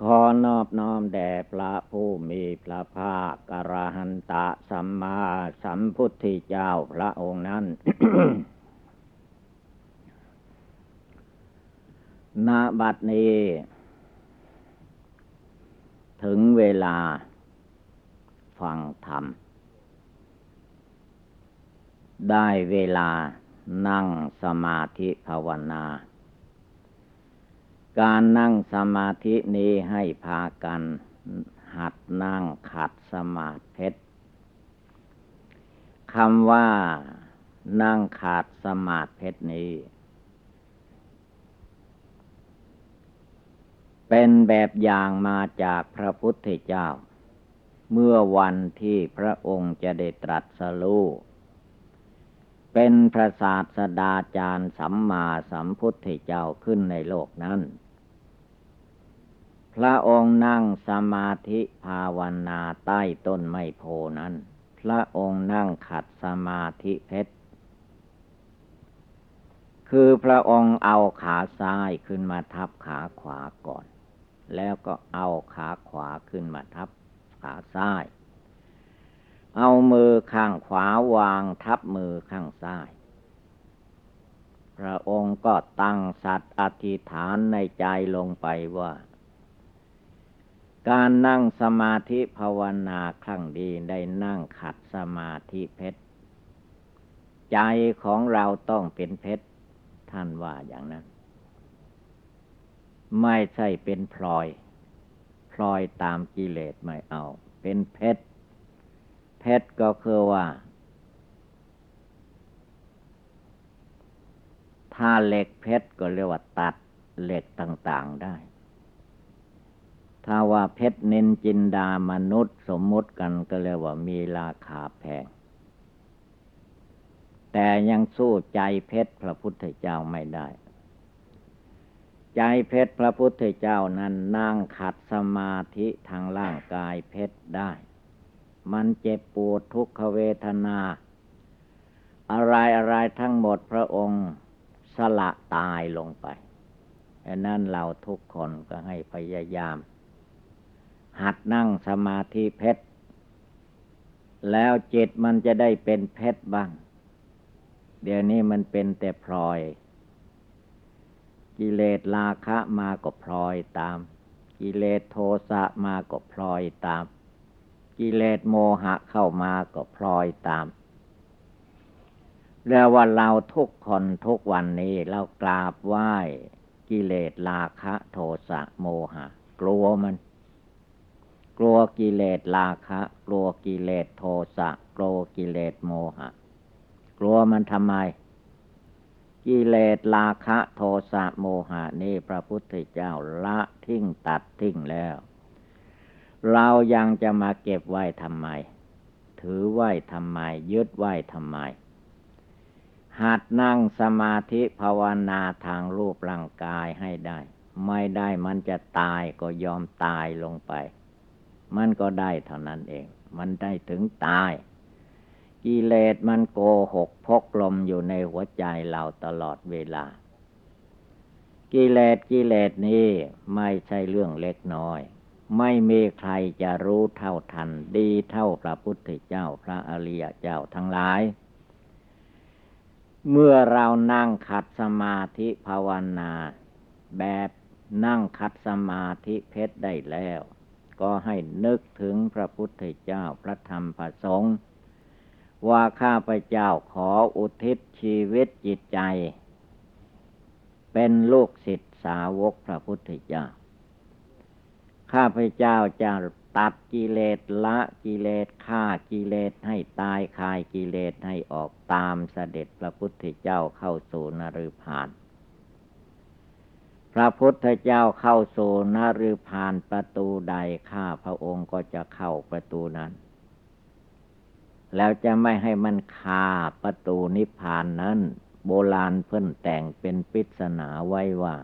ขอนอบน้อมแด่พระผู้มีพระภาคกระหันตะสัมมาสัมพุทธเจ้าพระองค์นั้น ณ บัดนี้ ถึงเวลา ฟังธรรม ได้เวลานั่งสมาธิภาวนา การนั่งสมาธินี้ให้พากัน หัดนั่งขัดสมาธิคำว่านั่งขาดสมาธินี้ เป็นแบบอย่างมาจากพระพุทธเจ้า เมื่อวันที่พระองค์จะได้ตรัสรู้เป็นพระศาสดาจารย์สัมมาสัมพุทธเจ้าขึ้นในโลกนั้น พระองค์นั่งสมาธิภาวนาใต้ต้นไมโพนั้น พระองค์นั่งขัดสมาธิเพชร คือพระองค์เอาขาซ้ายขึ้นมาทับขาขวาก่อน แล้วก็เอาขาขวาขึ้นมาทับขาซ้าย เอามือข้างขวาวางทับมือข้างซ้าย พระองค์ก็ตั้งสัตว์อธิษฐานในใจลงไปว่า การนั่งสมาธิภาวนาครั้งดีได้นั่งขัดสมาธิเพชร ใจของเราต้องเป็นเพชร ท่านว่าอย่างนั้น ไม่ใช่เป็นพลอย พลอยตามกิเลสไม่เอา เป็นเพชร เพชรก็คือว่า ถ้าเหล็กเพชรก็เรียกว่าตัดเหล็กต่าง ๆได้ ถ้าว่าเพชรเน้นจินดามนุษย์สมมุติกันก็เรียกว่ามีราคาแพง แต่ยังสู้ใจเพชรพระพุทธเจ้าไม่ได้ ใจเพชรพระพุทธเจ้านั้นนั่งขัดสมาธิทางร่างกายเพชรได้ มันเจ็บปวดทุกขเวทนา อะไรอะไรทั้งหมดพระองค์สละตายลงไปดังนั้นเราทุกคนก็ให้พยายาม หัดนั่งสมาธิเพชร แล้วจิตมันจะได้เป็นเพชรบ้าง เดี๋ยวนี้มันเป็นแต่พลอย กิเลสราคะมาก็พลอยตาม กิเลสโทสะมาก็พลอยตาม กิเลสโมหะเข้ามาก็พลอยตามแล้วว่าเราทุกคนทุกวันนี้เรากราบไหว้กิเลสราคะโทสะโมหะ กลัวมัน กลัวกิเลสราคะ กลัวกิเลสโทสะ กลัวกิเลสโมหะ กลัวมันทำไม กิเลสราคะโทสะโมหะนี่พระพุทธเจ้าละทิ้งตัดทิ้งแล้ว เรายังจะมาเก็บไว้ทำไม ถือไว้ทำไม ยึดไว้ทำไม หัดนั่งสมาธิภาวนาทางรูปร่างกายให้ได้ ไม่ได้มันจะตายก็ยอมตายลงไป มันก็ได้เท่านั้นเอง มันได้ถึงตาย กิเลสมันโกหกพกลมอยู่ในหัวใจเราตลอดเวลา กิเลสกิเลสนี้ไม่ใช่เรื่องเล็กน้อย ไม่มีใครจะรู้เท่าทัน ดีเท่าพระพุทธเจ้าพระอริยเจ้าทั้งหลายเมื่อเรานั่งขัดสมาธิภาวนา แบบนั่งขัดสมาธิเพชรได้แล้ว ก็ให้นึกถึงพระพุทธเจ้าพระธรรมพระสงฆ์ว่าข้าพเจ้าขออุทิศชีวิตจิตใจ เป็นลูกศิษย์สาวกพระพุทธเจ้า ข้าพเจ้าจะตัดกิเลสละกิเลสฆ่ากิเลสให้ตายคายกิเลสให้ออกตามเสด็จพระพุทธเจ้าเข้าสู่นรพาน พระพุทธเจ้าเข้าสู่นฤพานประตูใดข้าพระองค์ก็จะเข้าประตูนั้น แล้วจะไม่ให้มันคาประตูนิพพานนั้น โบราณเพิ่นแต่งเป็นปริศนาไว้ว่า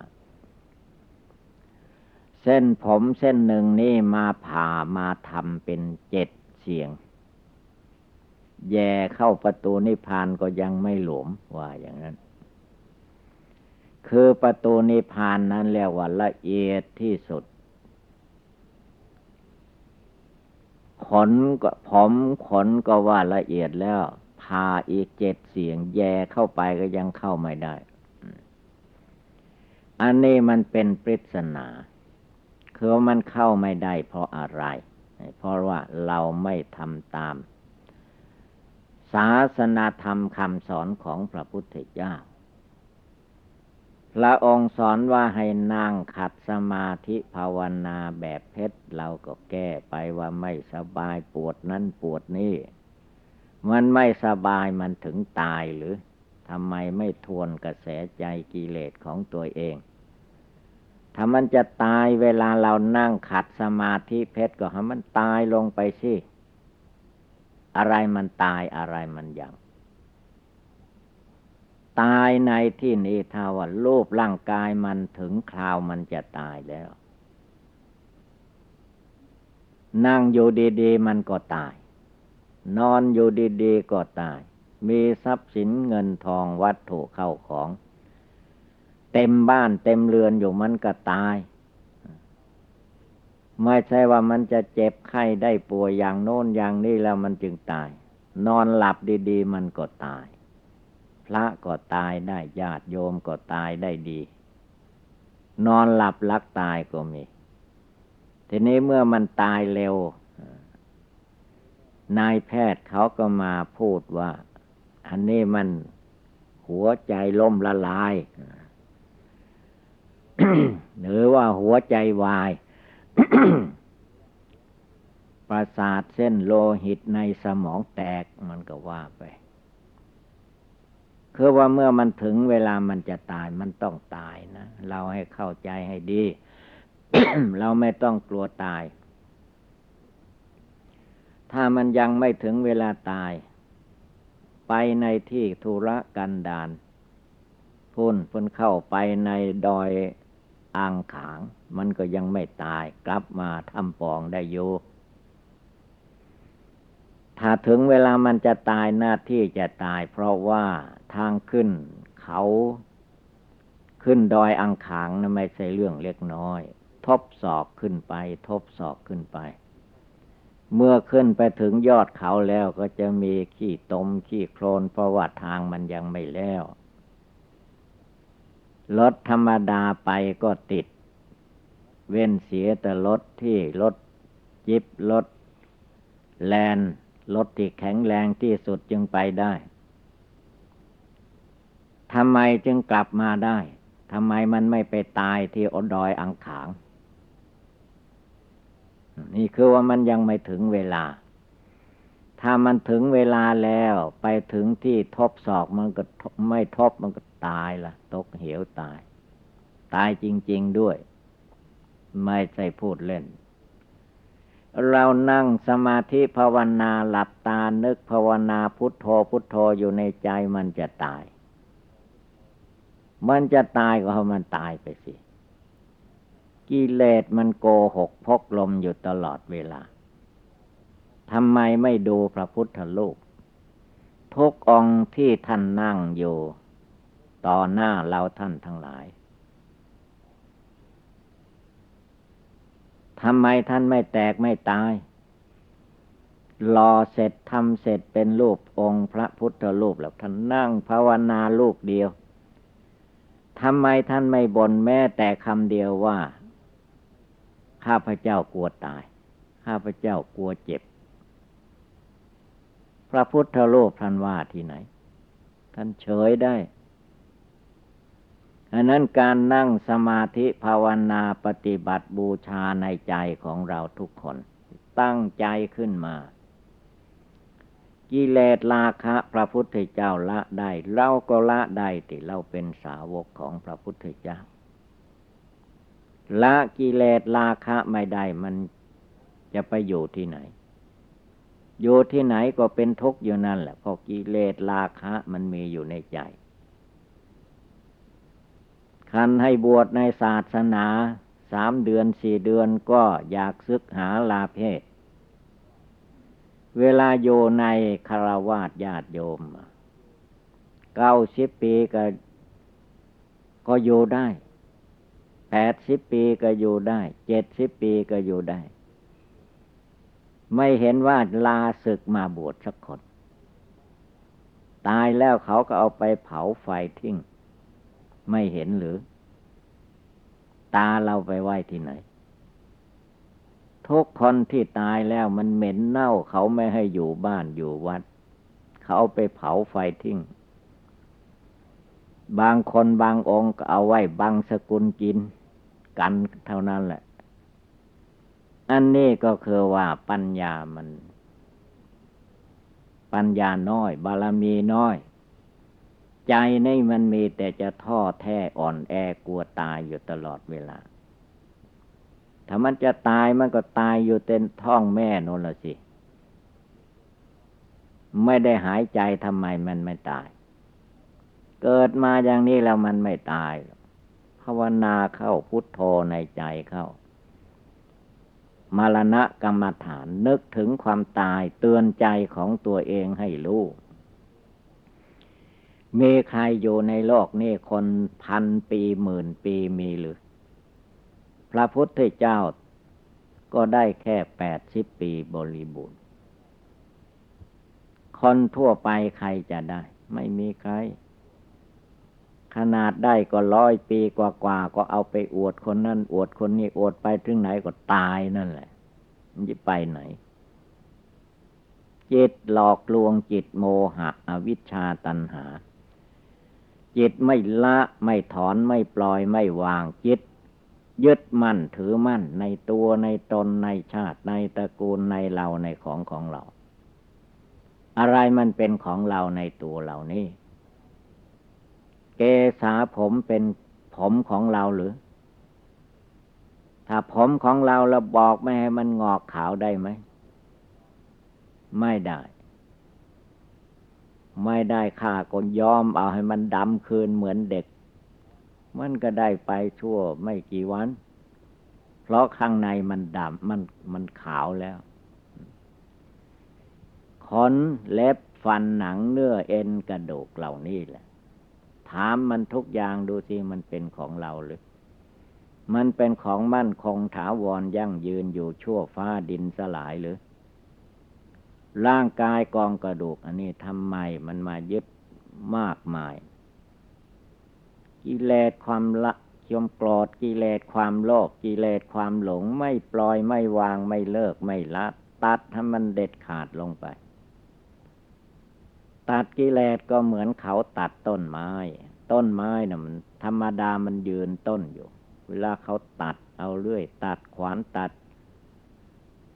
เส้นผมเส้นหนึ่งนี่มาผ่ามาทำเป็นเจ็ดเสียง แย่เข้าประตูนิพพานก็ยังไม่หลวมว่าอย่างนั้น คือประตูนิพพานนั้นเรียกว่าละเอียดที่สุด ขนก็ผมขนก็ว่าละเอียดแล้วพาอีกเจ็ดเสียงแย่เข้าไปก็ยังเข้าไม่ได้ อันนี้มันเป็นปริศนา คือมันเข้าไม่ได้เพราะอะไร เพราะว่าเราไม่ทำตาม ศาสนาธรรมคำสอนของพระพุทธเจ้า พระองค์สอนว่าให้นั่งขัดสมาธิภาวนาแบบเพชรเราก็แก้ไปว่าไม่สบายปวดนั้นปวดนี่ มันไม่สบายมันถึงตายหรือทำไมไม่ทวนกระแสใจกิเลสของตัวเอง ถ้ามันจะตายเวลาเรานั่งขัดสมาธิเพชรก็ให้มันตายลงไปสิ อะไรมันตายอะไรมันยัง ตายในที่นี้ถ้าว่ารูปร่างกายมันถึงคราวมันจะตายแล้ว นั่งอยู่ดีๆมันก็ตาย นอนอยู่ดีๆก็ตาย มีทรัพย์สินเงินทองวัตถุเข้าของ เต็มบ้านเต็มเรือนอยู่มันก็ตาย ไม่ใช่ว่ามันจะเจ็บไข้ได้ป่วยอย่างโน้นอย่างนี้แล้วมันจึงตาย นอนหลับดี ๆ มันก็ตาย พระก็ตายได้ญาติโยมก็ตายได้ดี นอนหลับลักตายก็มี ทีนี้เมื่อมันตายเร็ว นายแพทย์เขาก็มาพูดว่า อันนี้มันหัวใจล้มละลาย หรือว่าหัวใจวายประสาทเส้นโลหิตในสมองแตกมันก็ว่าไป คือว่าเมื่อมันถึงเวลามันจะตายมันต้องตายนะเราให้เข้าใจให้ดี เราไม่ต้องกลัวตาย ถ้ามันยังไม่ถึงเวลาตาย ไปในที่ธุระกันดานพุ่นพุ่นเข้าไปในดอยอ่างขาง มันก็ยังไม่ตายกลับมาทำปองได้อยู่ ถ้าถึงเวลามันจะตายหน้าที่จะตาย เพราะว่าทางขึ้นเขาขึ้นดอยอังขางนะไม่ใช่เรื่องเล็กน้อย ทบศอกขึ้นไป ทบศอกขึ้นไป เมื่อขึ้นไปถึงยอดเขาแล้วก็จะมีขี้ตมขี้โคลนเพราะว่าทางมันยังไม่แล้วรถธรรมดาไปก็ติด เว้นเสียแต่รถที่รถจิบรถแลน รถที่แข็งแรงที่สุดจึงไปได้ทำไมจึงกลับมาได้ทำไมมันไม่ไปตายที่อดอยอังขาง นี่คือว่ามันยังไม่ถึงเวลา ถ้ามันถึงเวลาแล้วไปถึงที่ทบศอกมันก็ไม่ทบมันก็ตายละตกเหวตาย ตายจริง ๆด้วย ไม่ใช่พูดเล่น เรานั่งสมาธิภาวนาหลับตานึกภาวนาพุทโธพุทโธอยู่ในใจมันจะตาย มันจะตายก็เพราะมันตายไปสิ กิเลสมันโกหกพกลมอยู่ตลอดเวลาทำไมไม่ดูพระพุทธลูกทุกองที่ท่านนั่งอยู่ ต่อหน้าเราท่านทั้งหลาย ทำไมท่านไม่แตกไม่ตาย รอเสร็จทำเสร็จเป็นรูปองค์พระพุทธรูปแล้วท่านนั่งภาวนาลูกเดียวทำไมท่านไม่บ่นแม้แต่คำเดียวว่า ข้าพเจ้ากลัวตาย ข้าพเจ้ากลัวเจ็บ พระพุทธโลกท่านว่าที่ไหน ท่านเฉยได้ อันนั้นการนั่งสมาธิภาวนาปฏิบัติบูชาในใจของเราทุกคน ตั้งใจขึ้นมา กิเลสราคะพระพุทธเจ้าละได้ เราก็ละได้ที่เราเป็นสาวกของพระพุทธเจ้า ละกิเลสราคะไม่ได้มันจะไปอยู่ที่ไหน อยู่ที่ไหนก็เป็นทุกข์อยู่นั่นแหละเพราะกิเลสราคะมันมีอยู่ในใจ คันให้บวชในศาสนาสามเดือนสี่เดือนก็อยากซึกหาลาเพศ เวลาอยู่ในคารวาสญาติโยมเก้าสิบปีก็ก็อยู่ได้แปดสิบปีก็อยู่ได้เจ็ดสิบปีก็อยู่ได้ ไม่เห็นว่าลาศึกมาบวชสักคน ตายแล้วเขาก็เอาไปเผาไฟทิ้ง ไม่เห็นหรือ ตาเราไปไว้ที่ไหน ทุกคนที่ตายแล้วมันเหม็นเน่าเขาไม่ให้อยู่บ้านอยู่วัด เขาไปเผาไฟทิ้ง บางคนบางองค์เอาไว้บางสกุลกิน กันเท่านั้นแหละ อันนี้ก็คือว่าปัญญามัน ปัญญาน้อย บารมีน้อย ใจนี่มันมีแต่จะท้อแท้อ่อนแอกลัวตายอยู่ตลอดเวลา ถ้ามันจะตายมันก็ตายอยู่เต็นท้องแม่นนละสิ ไม่ได้หายใจทำไมมันไม่ตาย เกิดมาอย่างนี้แล้วมันไม่ตายภาวนาเข้าพุทโธในใจเข้ามรณะกรรมฐานนึกถึงความตายเตือนใจของตัวเองให้รู้ มีใครอยู่ในโลกนี่คนพันปีหมื่นปีมีหรือ พระพุทธเจ้าก็ได้แค่แปดสิบปีบริบูรณ์ คนทั่วไปใครจะได้ ไม่มีใคร ขนาดได้ก็ร้อยปีกว่าๆก็เอาไปอวดคนนั้นอวดคนนี้อวดไปถึงไหนก็ตายนั่นแหละมันจะไปไหน จิตหลอกลวงจิตโมหะอวิชชาตันหา จิตไม่ละไม่ถอนไม่ปล่อยไม่วางจิต ยึดมั่นถือมั่นในตัวในตนในชาติในตระกูลในเราในของของเรา อะไรมันเป็นของเราในตัวเรานี่เกษาผมเป็นผมของเราหรือ ถ้าผมของเราเราบอกไม่ให้มันงอกขาวได้ไหม ไม่ได้ ไม่ได้ค่าก็ยอมเอาให้มันดำคืนเหมือนเด็ก มันก็ได้ไปชั่วไม่กี่วัน เพราะข้างในมันดำมันมันขาวแล้ว ขนเล็บฟันหนังเนื้อเอ็นกระดูกเหล่านี้แหละ ถามมันทุกอย่างดูสิมันเป็นของเราหรือมันเป็นของมั่นคงถาวรยั่งยืนอยู่ชั่วฟ้าดินสลายหรือ ร่างกายกองกระดูก อันนี้ทำไมมันมายึดมากมาย กิเลสความละชมโกรธกิเลสความโลภกิเลสความหลงไม่ปล่อยไม่วางไม่เลิกไม่ละ ตัดให้มันเด็ดขาดลงไป ตัดกิเลสก็เหมือนเขาตัดต้นไม้ ต้นไม้นะ่ะมันธรรมดามันยืนต้นอยู่ เวลาเขาตัดเอาเรื่อย ตัดขวานตัด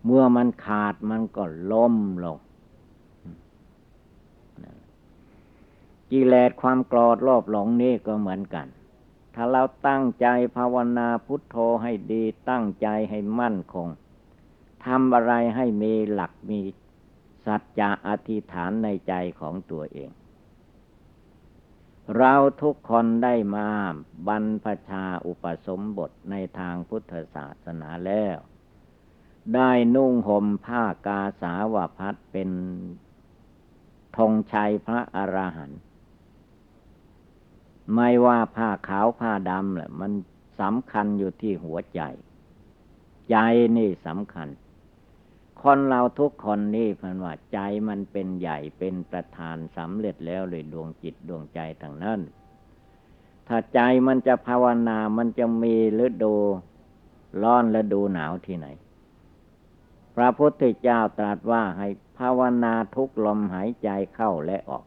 เมื่อมันขาดมันก็ล้มลงกิเลสความโกรธโลภหลงนี่ก็เหมือนกัน ถ้าเราตั้งใจภาวนาพุทโธให้ดีตั้งใจให้มั่นคงทำอะไรให้มีหลักมีสัจจะอธิษฐานในใจของตัวเอง เราทุกคนได้มาบรรพชาอุปสมบทในทางพุทธศาสนาแล้ว ได้นุ่งห่มผ้ากาสาวพัดเป็นธงชัยพระอรหันต์ไม่ว่าผ้าขาวผ้าดำแหละมันสำคัญอยู่ที่หัวใจ ใจนี่สำคัญ คนเราทุกคนนี่พันว่าใจมันเป็นใหญ่เป็นประธานสำเร็จแล้วเลยดวงจิตดวงใจทางนั้น ถ้าใจมันจะภาวนามันจะมีฤดูร้อนฤดูหนาวที่ไหน พระพุทธเจ้าตรัสว่าให้ภาวนาทุกลมหายใจเข้าและออก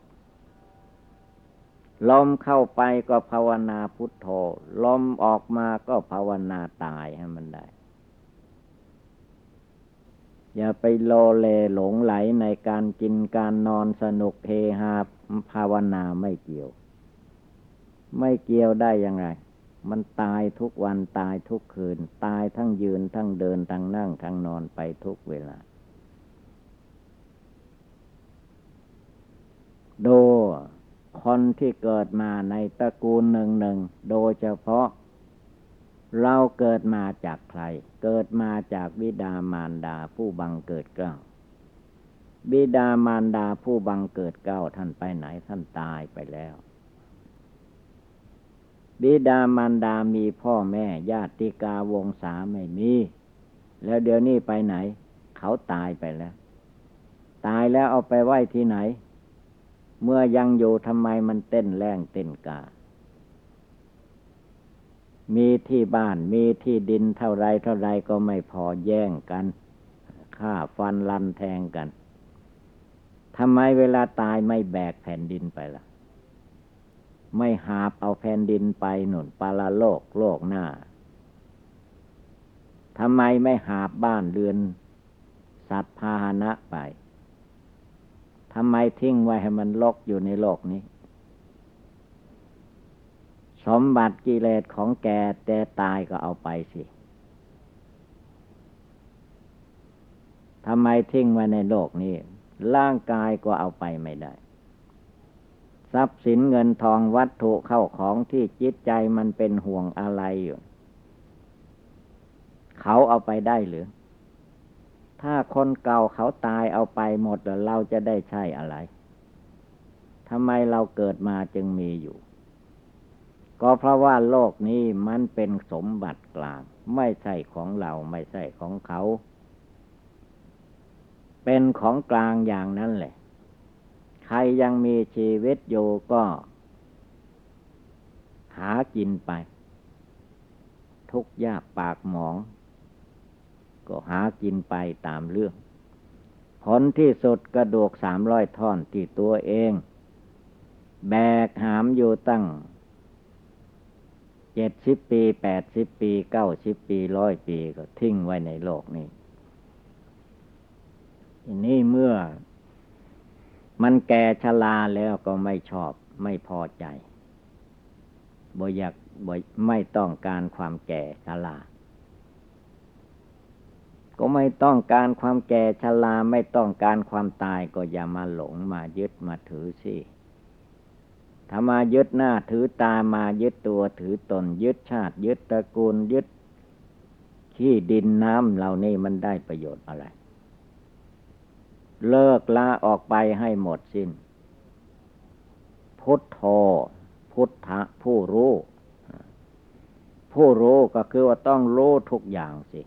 ลมเข้าไปก็ภาวนาพุทโธ ลมออกมาก็ภาวนาตายให้มันได้ อย่าไปโลเลหลงไหลในการกินการนอนสนุกเฮฮาภาวนาไม่เกี่ยว ไม่เกี่ยวได้ยังไง มันตายทุกวันตายทุกคืน ตายทั้งยืนทั้งเดินทั้งนั่งทั้งนอนไปทุกเวลา โดคนที่เกิดมาในตระกูลหนึ่งหนึ่ง โดยเฉพาะ เราเกิดมาจากใคร เกิดมาจากบิดามารดาผู้บังเกิดเกล้าบิดามารดาผู้บังเกิดเก้าท่านไปไหนท่านตายไปแล้ว บิดามารดามีพ่อแม่ญาติกาวงศาไม่มี แล้วเดี๋ยวนี้ไปไหน เขาตายไปแล้ว ตายแล้วเอาไปไว้ที่ไหน เมื่อยังอยู่ทำไมมันเต้นแรงเต้นกา มีที่บ้านมีที่ดินเท่าไรเท่าไรก็ไม่พอแย่งกันฆ่าฟันลันแทงกันทำไมเวลาตายไม่แบกแผ่นดินไปละ่ะ ไม่หาบเอาแผ่นดินไปหนุนปาลโลกโลกหน้าทำไมไม่หาบบ้านเรือน สัตว์พาหนะไปทำไมทิ้งไว้ให้มันลกอยู่ในโลกนี้ สมบัติกิเลสของแกแต่ตายก็เอาไปสิทำไมทิ้งไว้ในโลกนี้ ร่างกายก็เอาไปไม่ได้ ทรัพย์สินเงินทองวัตถุเข้าของที่จิตใจมันเป็นห่วงอะไรอยู่ เขาเอาไปได้หรือ ถ้าคนเก่าเขาตายเอาไปหมดแล้วเราจะได้ใช่อะไรทำไมเราเกิดมาจึงมีอยู่ ก็เพราะว่าโลกนี้มันเป็นสมบัติกลาง ไม่ใช่ของเราไม่ใช่ของเขา เป็นของกลางอย่างนั้นแหละ ใครยังมีชีวิตอยู่ก็ หากินไป ทุกยากปากหมอง ก็หากินไปตามเรื่อง ผลที่สุดกระดูกสามร้อยท่อนที่ตัวเอง แบกหามอยู่ตั้งเจ็ดสิบปีแปดสิบปีเก้าสิบปีร้อยปีก็ทิ้งไว้ในโลกนี้นี่เมื่อ มันแก่ชราแล้วก็ไม่ชอบไม่พอใจบ่อยากบ่ไม่ต้องการความแก่ชรา ก็ไม่ต้องการความแก่ชราไม่ต้องการความตายก็อย่ามาหลงมายึดมาถือสิถ้ามายึดหน้าถือตามายึดตัวถือตนยึดชาติ ยึดตระกูลยึดขี้ดินน้ำเหล่านี้มันได้ประโยชน์อะไร เลิกละออกไปให้หมดสิน้น พุทโธพุทธะผู้รู้ ผู้รู้ก็คือว่าต้องรู้ทุกอย่างสิ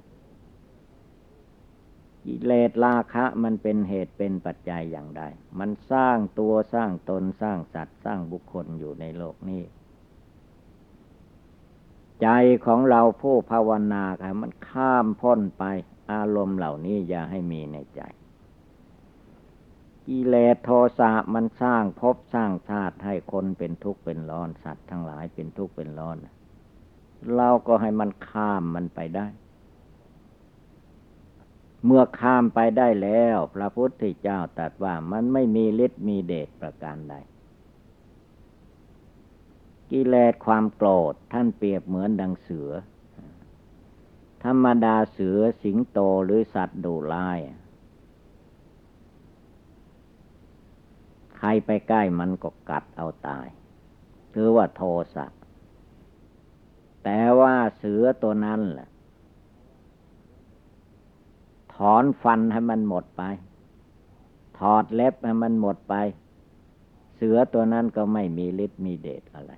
กิเลสราคะมันเป็นเหตุเป็นปัจจัยอย่างใด มันสร้างตัวสร้างตนสร้างสัตว์สร้างบุคคลอยู่ในโลกนี้ ใจของเราผู้ภาวนาค่ะมันข้ามพ้นไป อารมณ์เหล่านี้อย่าให้มีในใจ กิเลสโทสะมันสร้างภพสร้างชาติให้คนเป็นทุกข์เป็นร้อนสัตว์ทั้งหลายเป็นทุกข์เป็นร้อน เราก็ให้มันข้ามมันไปได้ เมื่อข้ามไปได้แล้ว พระพุทธเจ้าตรัสว่ามันไม่มีฤทธิ์มีเดชประการใดกิเลสความโกรธท่านเปรียบเหมือนดังเสือ ธรรมดาเสือสิงโตหรือสัตว์ดุร้าย ใครไปใกล้มันก็กัดเอาตายถือว่าโทสะ แต่ว่าเสือตัวนั้นแหละถอนฟันให้มันหมดไป ถอดเล็บให้มันหมดไป เสือตัวนั้นก็ไม่มีฤทธิ์มีเดชอะไร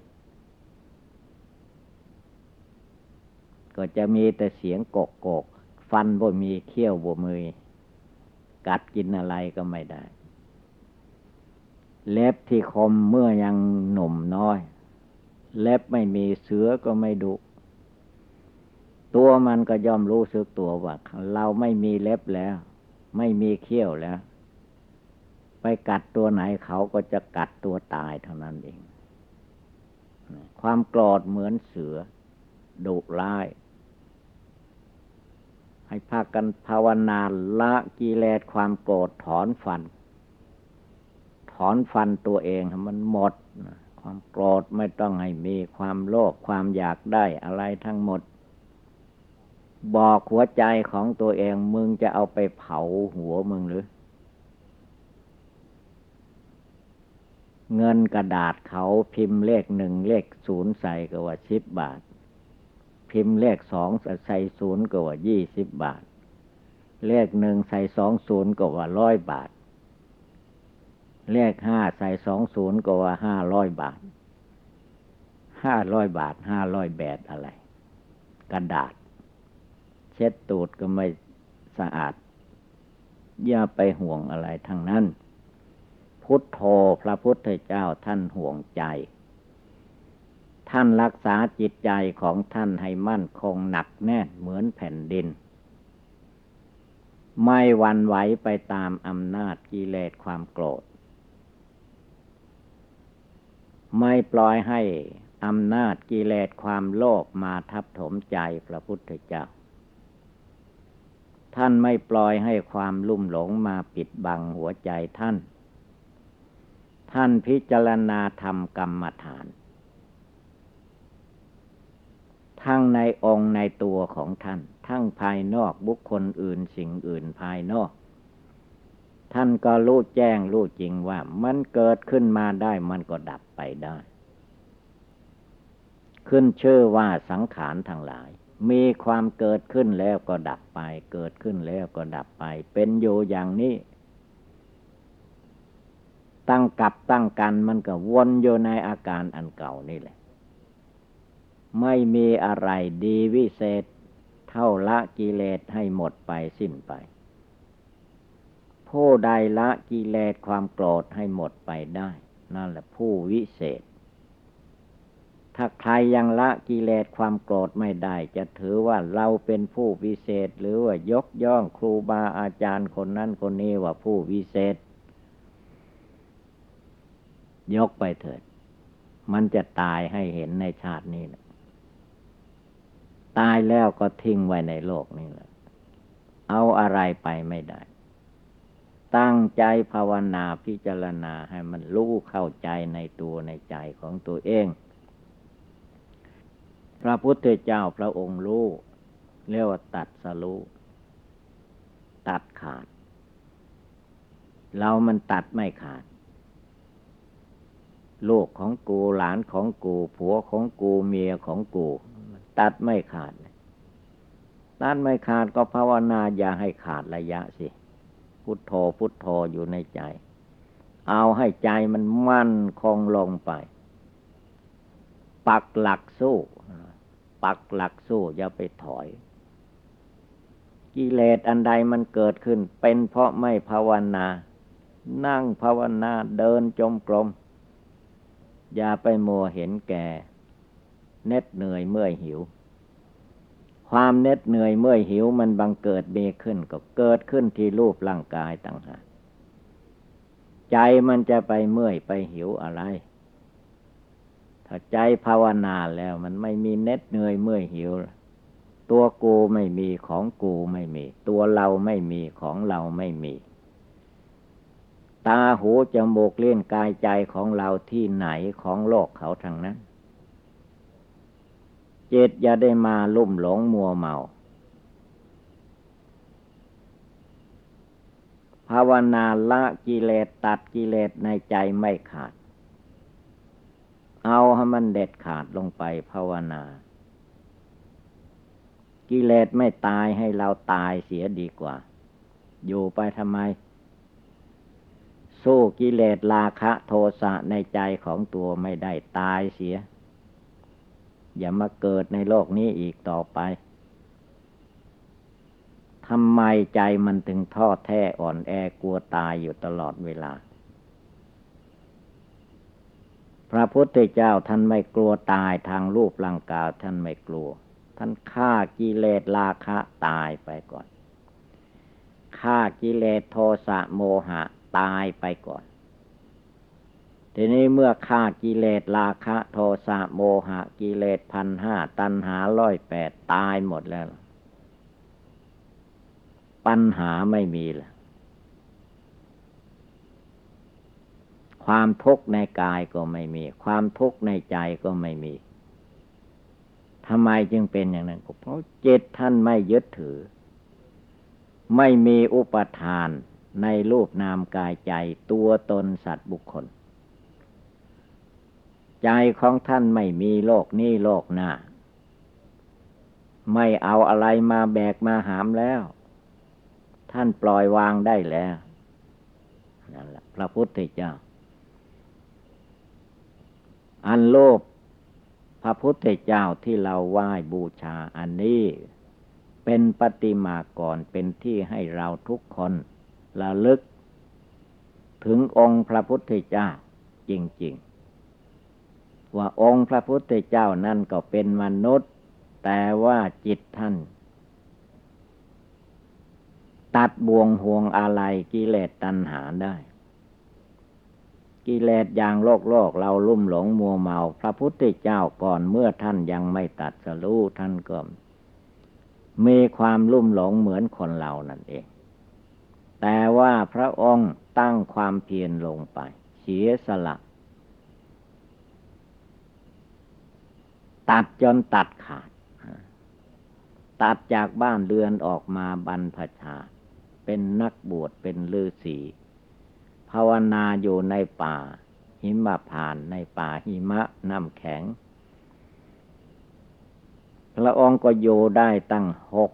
ก็จะมีแต่เสียงกกกกฟันบ่มีเขี้ยวบ่มือ กัดกินอะไรก็ไม่ได้ เล็บที่คมเมื่อยังหนุ่มน้อย เล็บไม่มีเสือก็ไม่ดุตัวมันก็ย่อมรู้สึกตัวว่าเราไม่มีเล็บแล้ว ไม่มีเขี้ยวแล้ว ไปกัดตัวไหนเขาก็จะกัดตัวตายเท่านั้นเอง ความโกรธเหมือนเสือดุร้าย ให้พากันภาวนาละกิเลสความโกรธถอนฟัน อนฟันตัวเองมันหมด ความโกรธไม่ต้องให้มีความโลภความอยากได้อะไรทั้งหมด บอกหัวใจของตัวเองมึงจะเอาไปเผาหัวมึงหรือ เงินกระดาษเขาพิมพ์เลขหนึ่งเลขศูนย์ใส่ก็ว่าสิบบาท พิมพ์เลขสองใส่ศูนย์ก็ว่ายี่สิบบาท เลขหนึ่งใส่สองศูนย์ก็ว่าร้อยบาท เลขห้าใส่สองศูนย์ก็ว่าห้าร้อยบาท ห้าร้อยบาทห้าร้อยแบดอะไร กระดาษ เช็ดตูดก็ไม่สะอาด อย่าไปห่วงอะไรทั้งนั้น พุทโธพระพุทธเจ้าท่านห่วงใจ ท่านรักษาจิตใจของท่านให้มั่นคงหนักแน่นเหมือนแผ่นดินไม่วันไหวไปตามอำนาจกิเลสความโกรธ ไม่ปล่อยให้อำนาจกิเลสความโลภมาทับถมใจพระพุทธเจ้า ท่านไม่ปล่อยให้ความลุ่มหลงมาปิดบังหัวใจท่าน ท่านพิจารณาธรรมกรรมฐาน ทั้งในองค์ในตัวของท่าน ทั้งภายนอกบุคคลอื่นสิ่งอื่นภายนอก ท่านก็รู้แจ้งรู้จริงว่ามันเกิดขึ้นมาได้มันก็ดับ ไปได้ ขึ้นเชื่อว่าสังขารทั้งหลาย มีความเกิดขึ้นแล้วก็ดับไป เกิดขึ้นแล้วก็ดับไป เป็นอยู่อย่างนี้ ตั้งกับตั้งกันมันก็วนอยู่ในอาการอันเก่านี่แหละ ไม่มีอะไรดีวิเศษ เท่าละกิเลสให้หมดไปสิ้นไปผู้ใดละกิเลสความโกรธให้หมดไปได้ นั่นแหละผู้วิเศษ ถ้าใครยังละกิเลสความโกรธไม่ได้ จะถือว่าเราเป็นผู้วิเศษ หรือว่ายกย่องครูบาอาจารย์คนนั้นคนนี้ว่าผู้วิเศษ ยกไปเถิด มันจะตายให้เห็นในชาตินี้แหละตายแล้วก็ทิ้งไว้ในโลกนี้แหละเอาอะไรไปไม่ได้ ตั้งใจภาวนาพิจารณาให้มันรู้เข้าใจในตัวในใจของตัวเอง พระพุทธเจ้าพระองค์รู้เรียกว่าตัดสรู้ตัดขาด เรามันตัดไม่ขาด ลูกของกูหลานของกูผัวของกูเมียของกู ตัดไม่ขาดตัดไม่ขาดก็ภาวนาอย่าให้ขาดระยะสิ พุทโธพุทโธอยู่ในใจ เอาให้ใจมันมั่นคงลงไป ปักหลักสู้ ปักหลักสู้อย่าไปถอย กิเลสอันใดมันเกิดขึ้น เป็นเพราะไม่ภาวนา นั่งภาวนาเดินจมกรมอย่าไปมัวเห็นแก่ เน็ดเหนื่อยเมื่อยหิว ความเน็ดเหนื่อยเมื่อยหิวมันบังเกิดเบขึ้นก็เกิดขึ้นที่รูปร่างกายต่างหากใจมันจะไปเมื่อยไปหิวอะไร ถ้าใจภาวนาแล้วมันไม่มีเน็ดเหนื่อยเมื่อยหิว ตัวกูไม่มีของกูไม่มี ตัวเราไม่มีของเราไม่มี ตาหูจมูกเลี้ยนกายใจของเราที่ไหนของโลกเขาทางนั้น จิตอย่าได้มาลุ่มหลงมัวเมา ภาวนาละกิเลสตัดกิเลสในใจไม่ขาด เอาให้มันเด็ดขาดลงไปภาวนา กิเลสไม่ตายให้เราตายเสียดีกว่า อยู่ไปทำไม สู้กิเลสราคะโทสะในใจของตัวไม่ได้ตายเสีย อย่ามาเกิดในโลกนี้อีกต่อไปทำไมใจมันถึงท้อแท้อ่อนแอกลัวตายอยู่ตลอดเวลา พระพุทธเจ้าท่านไม่กลัวตายทางรูปร่างกายท่านไม่กลัว ท่านฆ่ากิเลสราคะตายไปก่อนฆ่ากิเลสโทสะโมหะตายไปก่อน ทีนี้เมื่อฆ่ากิเลสราคะ โทสะโมหะกิเลสพันห้าตันหาร้อยแปดตายหมดแล้ว ปัญหาไม่มีละความทุกข์ในกายก็ไม่มี ความทุกข์ในใจก็ไม่มีทำไมจึงเป็นอย่างนั้นเพราะจิตท่านไม่ยึดถือ ไม่มีอุปทานในรูปนามกายใจตัวตนสัตว์บุคคล ใจของท่านไม่มีโลกนี้โลกหน้า ไม่เอาอะไรมาแบกมาหามแล้ว ท่านปล่อยวางได้แล้วนั่นแหละพระพุทธเจ้า อันโลภพระพุทธเจ้าที่เราไหว้บูชาอันนี้เป็นปฏิมากรเป็นที่ให้เราทุกคนระลึก ถึงองค์พระพุทธเจ้าจริง ๆ ว่าองค์พระพุทธเจ้านั่นก็เป็นมนุษย์ แต่ว่าจิตท่าน ตัดบ่วงห่วงอะไรกิเลสตัณหาได้ กิเลสอย่างโลกโลกเราลุ่มหลงมัวเมา พระพุทธเจ้าก่อนเมื่อท่านยังไม่ตัดสรู้ท่านก็มีความลุ่มหลงเหมือนคนเรานั่นเอง แต่ว่าพระองค์ตั้งความเพียรลงไป เสียสละ ตัดจนตัดขาด ตัดจากบ้านเรือนออกมาบรรพชา เป็นนักบวชเป็นฤาษีภาวนาอยู่ในป่า หิมะผ่านในป่าหิมะน้ำแข็ง พระองค์ก็อยู่ได้ตั้งหก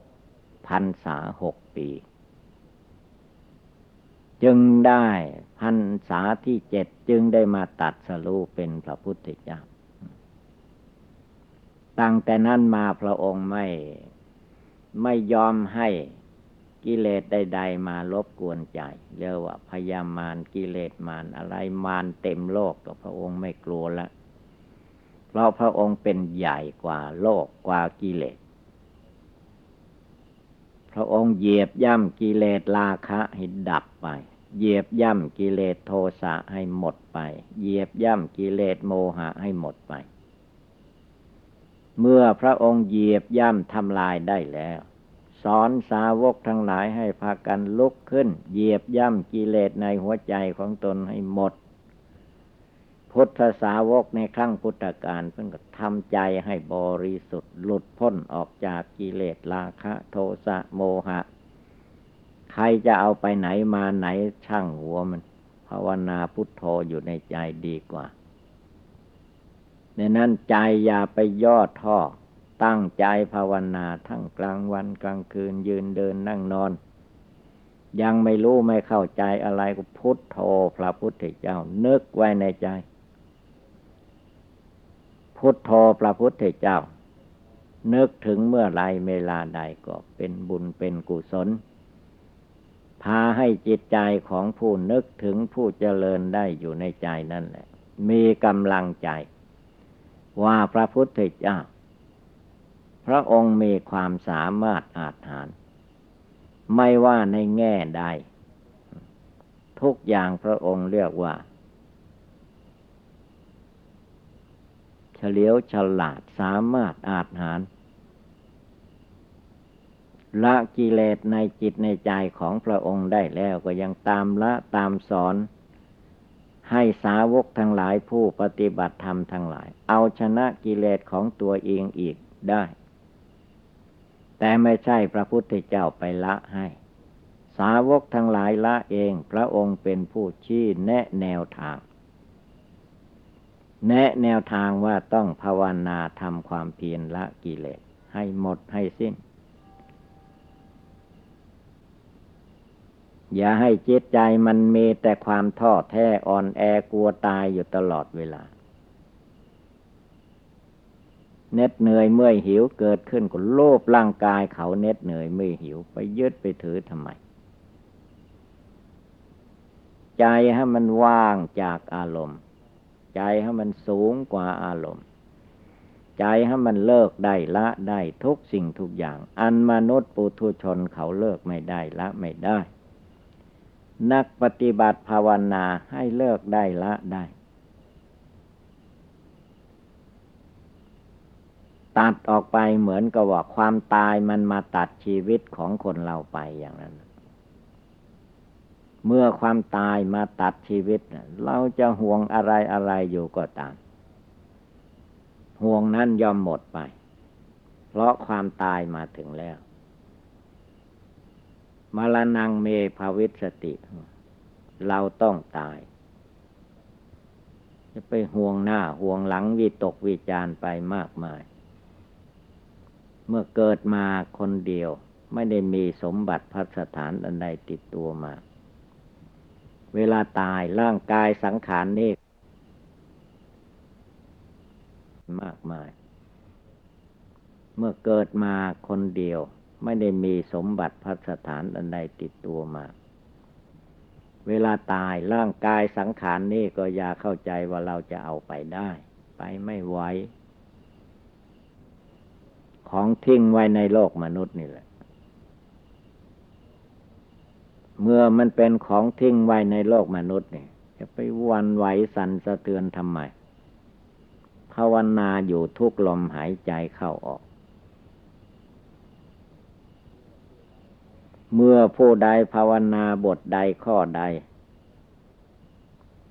พันษาหกปี จึงได้พันษาที่เจ็ดจึงได้มาตัดสรูเป็นพระพุทธเจ้า ตั้งแต่นั้นมาพระองค์ไม่ไม่ยอมให้กิเลสใด ๆ มารบกวนใจเรียกว่าพยามารกิเลสมารอะไรมารเต็มโลกก็พระองค์ไม่กลัวละเพราะพระองค์เป็นใหญ่กว่าโลกกว่ากิเลส พระองค์เหยียบย่ำกิเลสราคะให้ดับไป เหยียบย่ำกิเลสโทสะให้หมดไป เหยียบย่ำกิเลสโมหะให้หมดไป เมื่อพระองค์เหยียบย่ำทำลายได้แล้ว สอนสาวกทั้งหลายให้พากันลุกขึ้น เหยียบย่ำกิเลสในหัวใจของตนให้หมด พุทธสาวกในครั้งพุทธกาลเพิ่งก็ทำใจให้บริสุทธิ์หลุดพ้นออกจากกิเลสราคะโทสะโมหะ ใครจะเอาไปไหนมาไหนช่างหัวมัน ภาวนาพุทโธอยู่ในใจดีกว่า ในนั้นใจอย่าไปย่อท่อ ตั้งใจภาวนาทั้งกลางวันกลางคืนยืนเดินนั่งนอน ยังไม่รู้ไม่เข้าใจอะไรก็พุทโธพระพุทธเจ้า นึกไว้ในใจ พุทโธพระพุทธเจ้า นึกถึงเมื่อไรเวลาใดก็เป็นบุญเป็นกุศลพาให้จิตใจของผู้นึกถึงผู้เจริญได้อยู่ในใจนั่นแหละ มีกำลังใจ ว่าพระพุทธเจ้า พระองค์มีความสามารถอาจหาร ไม่ว่าในแง่ใด ทุกอย่างพระองค์เรียกว่าเฉลียวฉลาดสามารถอาจหาร ละกิเลสในจิตในใจของพระองค์ได้แล้วก็ยังตามละตามสอน ให้สาวกทั้งหลายผู้ปฏิบัติธรรมทั้งหลาย เอาชนะกิเลสของตัวเองอีกได้ แต่ไม่ใช่พระพุทธเจ้าไปละให้ สาวกทั้งหลายละเองพระองค์เป็นผู้ชี้แนะแนวทาง แนะแนวทางว่าต้องภาวนาทำความเพียรละกิเลสให้หมดให้สิ้น อย่าให้จิตใจมันมีแต่ความท้อแท้อ่อนแอกลัวตายอยู่ตลอดเวลาเน็ดเหนื่อยเมื่อยหิวเกิดขึ้นก็โลภร่างกายเขาเน็ดเหนื่อยเมื่อยหิวไปยึดไปถือทำไม ใจให้มันว่างจากอารมณ์ ใจให้มันสูงกว่าอารมณ์ ใจให้มันเลิกได้ละได้ทุกสิ่งทุกอย่าง อันมนุษย์ปุถุชนเขาเลิกไม่ได้ละไม่ได้ นักปฏิบัติภาวนาให้เลิกได้ละได้ ตัดออกไปเหมือนกับว่าความตายมันมาตัดชีวิตของคนเราไปอย่างนั้น เมื่อความตายมาตัดชีวิต เราจะห่วงอะไรอะไรอยู่ก็ตาม ห่วงนั้นยอมหมดไป เพราะความตายมาถึงแล้ว มรณงเมภาวิสติ เราต้องตาย จะไปห่วงหน้าห่วงหลังวิตกวิจารไปมากมาย เมื่อเกิดมาคนเดียว ไม่ได้มีสมบัติพัสถานอันใดติดตัวมา เวลาตายร่างกายสังขารนี่มากมาย เมื่อเกิดมาคนเดียว ไม่ได้มีสมบัติพัสถานอันใดติดตัวมา เวลาตายร่างกายสังขารนี่ก็อย่าเข้าใจว่าเราจะเอาไปได้ ไปไม่ไหวของทิ้งไว้ในโลกมนุษย์นี่แหละ เมื่อมันเป็นของทิ้งไว้ในโลกมนุษย์เนี่ยจะไปวันไหวสั่นสะเทือนทำไมภาวนาอยู่ทุกลมหายใจเข้าออก เมื่อผู้ใดภาวนาบทใดข้อใด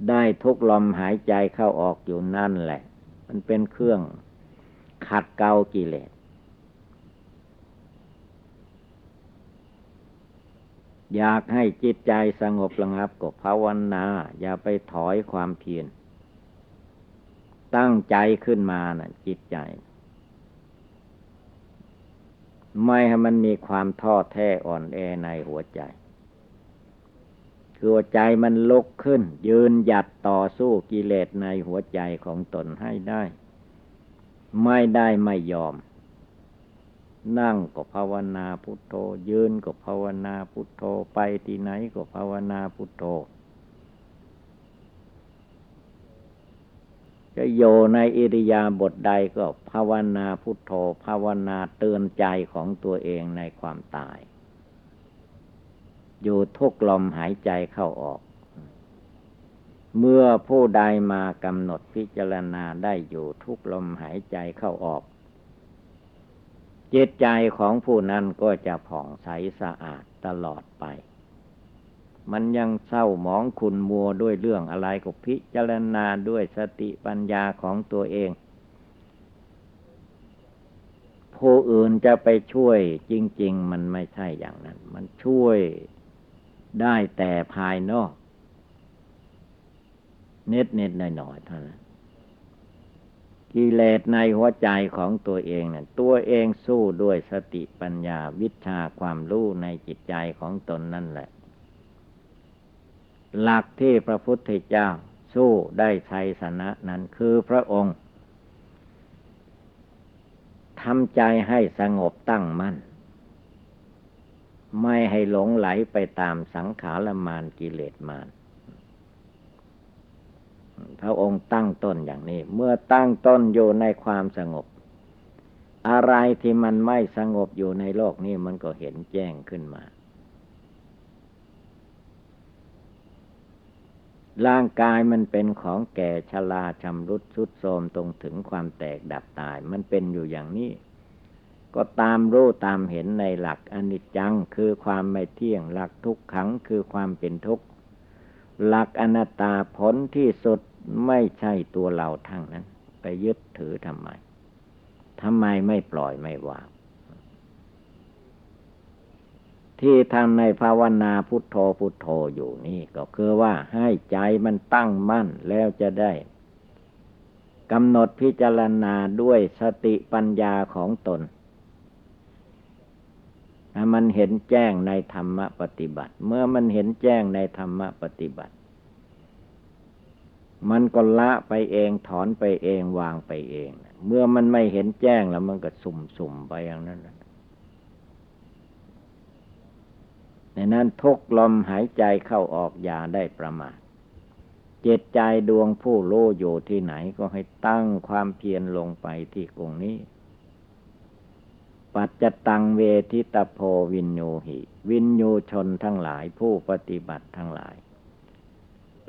ได้ทุกลมหายใจเข้าออกอยู่นั่นแหละ มันเป็นเครื่องขัดเกลากิเลสอยากให้จิตใจสงบระงับก็ภาวนา อย่าไปถอยความเพียรตั้งใจขึ้นมานะ่ะ จิตใจ ไม่ให้มันมีความท้อแท้อ่อนแอในหัวใจ คือหัวใจมันลุกขึ้น ยืนหยัดต่อสู้กิเลสในหัวใจของตนให้ได้ ไม่ได้ไม่ยอม นั่งก็ภาวนาพุทโธ ยืนก็ภาวนาพุทโธ ไปที่ไหนก็ภาวนาพุทโธ จะโยในอิริยาบถใดก็ภาวนาพุทโธ ภาวนาเตือนใจของตัวเองในความตาย อยู่ทุกลมหายใจเข้าออก เมื่อผู้ใดมากำหนดพิจารณาได้อยู่ทุกลมหายใจเข้าออก จิตใจของผู้นั้นก็จะผ่องใสสะอาดตลอดไป มันยังเศร้าหมองขุนมัวด้วยเรื่องอะไรก็พิจารณาด้วยสติปัญญาของตัวเอง ผู้อื่นจะไปช่วยจริง ๆ มันไม่ใช่อย่างนั้น มันช่วยได้แต่ภายนอกเน็ดเน็ดหน่อยหน่อยเท่านั้นกิเลสในหัวใจของตัวเองเนี่ยตัวเองสู้ด้วยสติปัญญาวิชาความรู้ในจิตใจของตนนั่นแหละ หลักที่พระพุทธเจ้าสู้ได้ชัยชนะนั้นคือพระองค์ทำใจให้สงบตั้งมั่น ไม่ให้หลงไหลไปตามสังขารมานกิเลสมานพระองค์ตั้งต้นอย่างนี้ เมื่อตั้งต้นอยู่ในความสงบ อะไรที่มันไม่สงบอยู่ในโลกนี้มันก็เห็นแจ้งขึ้นมา ร่างกายมันเป็นของแก่ชราชำรุดชุดโทมตรงถึงความแตกดับตาย มันเป็นอยู่อย่างนี้ ก็ตามรู้ตามเห็นในหลักอนิจจังคือความไม่เที่ยงหลักทุกขังคือความเป็นทุกข์หลักอนัตตาผลที่สุดไม่ใช่ตัวเราทั้งนั้น ไปยึดถือทำไมทำไมไม่ปล่อยไม่วาง ที่ทำในภาวนาพุทโธพุทโธอยู่นี่ก็คือว่าให้ใจมันตั้งมั่นแล้วจะได้กำหนดพิจารณาด้วยสติปัญญาของตนมันเห็นแจ้งในธรรมปฏิบัติ เมื่อมันเห็นแจ้งในธรรมปฏิบัติ มันก็ละไปเองถอนไปเองวางไปเอง เมื่อมันไม่เห็นแจ้งแล้วมันก็สุ่มๆไปอย่างนั้น ในนั้นทุกลมหายใจเข้าออกอย่าได้ประมาทเจตใจดวงผู้โลอยู่ที่ไหนก็ให้ตั้งความเพียรลงไปที่กรงนี้ ปัจจตังเวทิตโพวินโยหิ วินโยชนทั้งหลายผู้ปฏิบัติทั้งหลาย